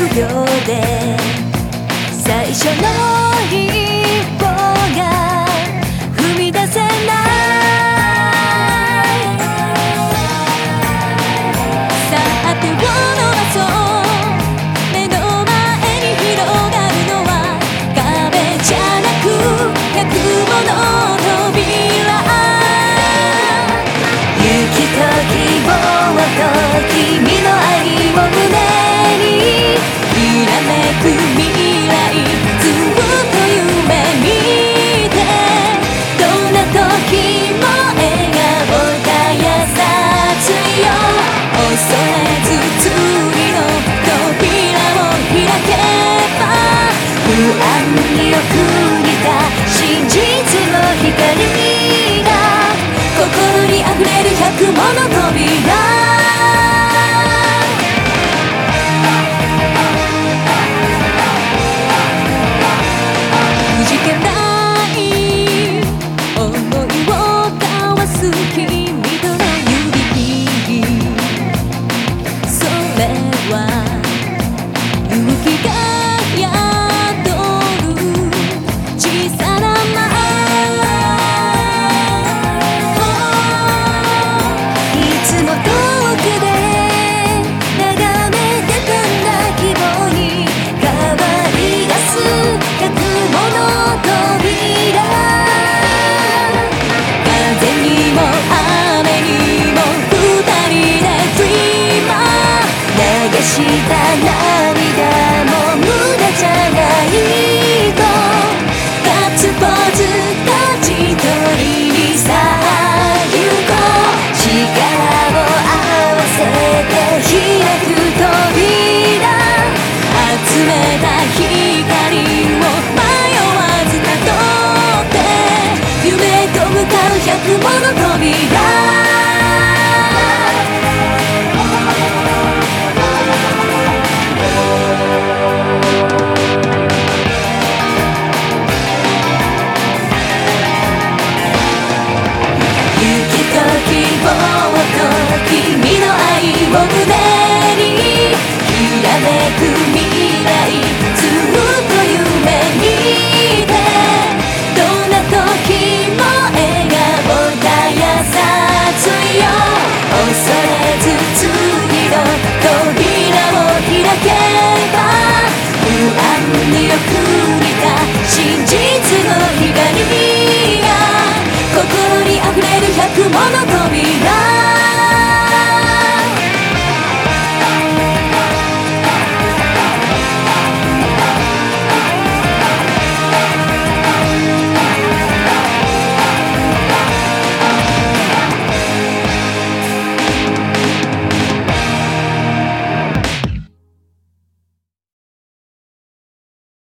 秒で。最初の安に送りた真実の光が心にあふれる百もの扉く未来